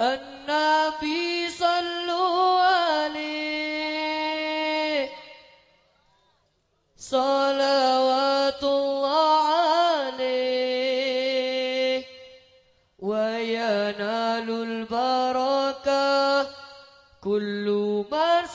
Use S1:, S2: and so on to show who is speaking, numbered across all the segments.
S1: النبي صلوا عليه. صلوات الله عليه. وينال البركة كل من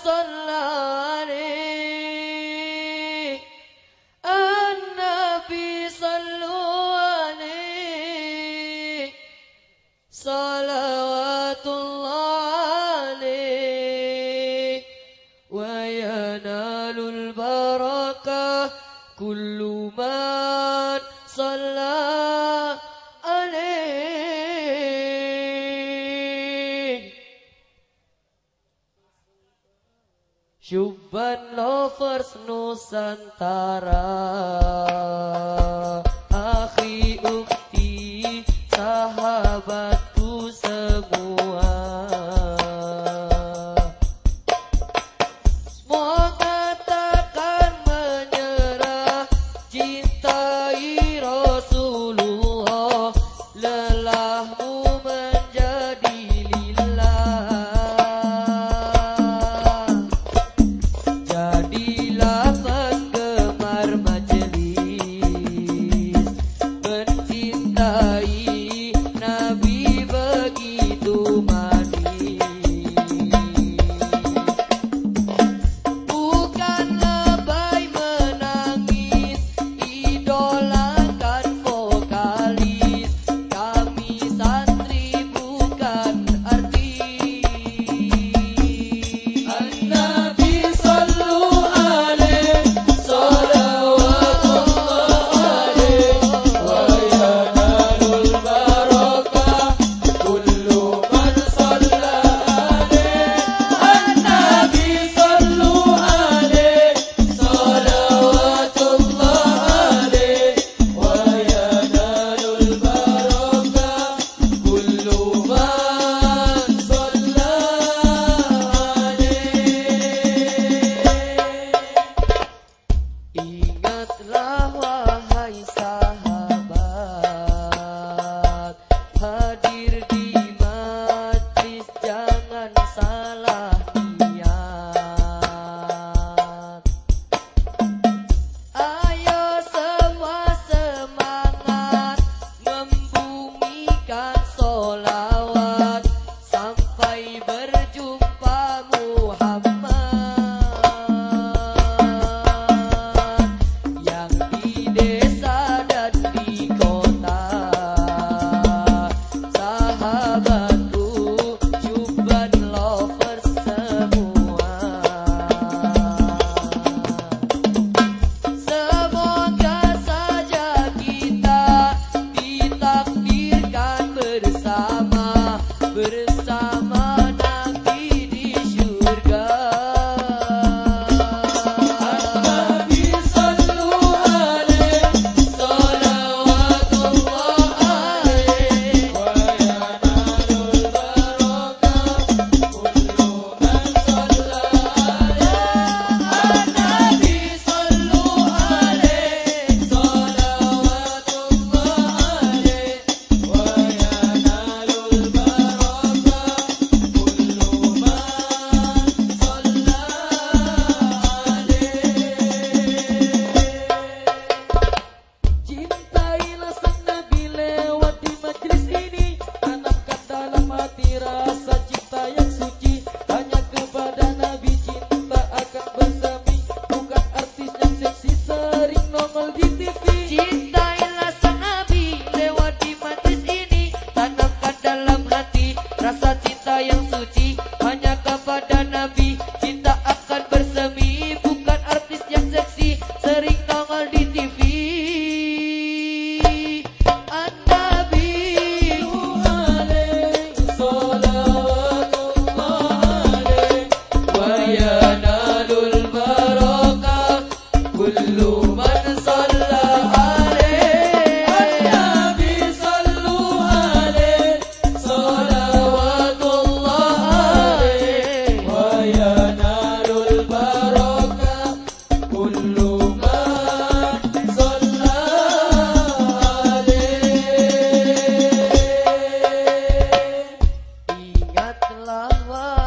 S1: Cuban Lovers Nusantara. love. Allah